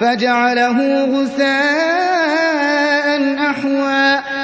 فَجَعَلَهُ غُثَاءً أَحْوَىٰ.